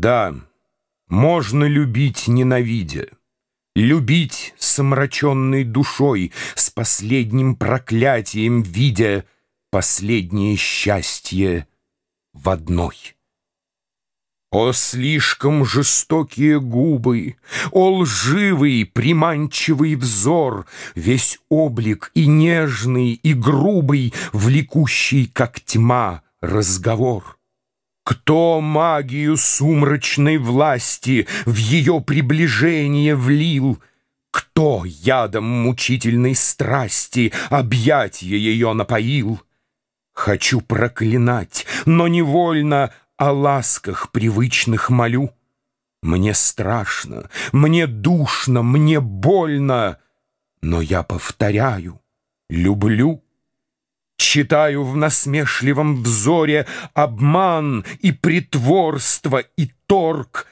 Да, можно любить, ненавидя, Любить с омраченной душой, С последним проклятием видя Последнее счастье в одной. О, слишком жестокие губы, О, лживый, приманчивый взор, Весь облик и нежный, и грубый, Влекущий, как тьма, разговор. Кто магию сумрачной власти В ее приближение влил? Кто ядом мучительной страсти Объятья ее напоил? Хочу проклинать, но невольно О ласках привычных молю. Мне страшно, мне душно, мне больно, Но я повторяю, люблю. Читаю в насмешливом взоре Обман и притворство и торг,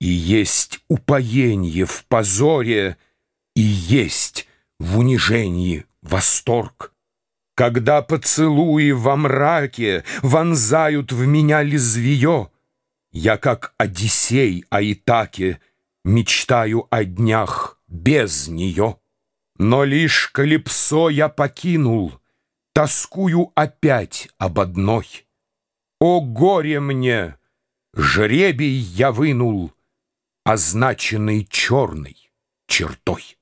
И есть упоение в позоре, И есть в унижении восторг. Когда поцелуи во мраке Вонзают в меня лезвие, Я, как Одиссей о Итаке, Мечтаю о днях без нее. Но лишь Калипсо я покинул — Тоскую опять об одной. О горе мне! Жребий я вынул, Означенный черной чертой.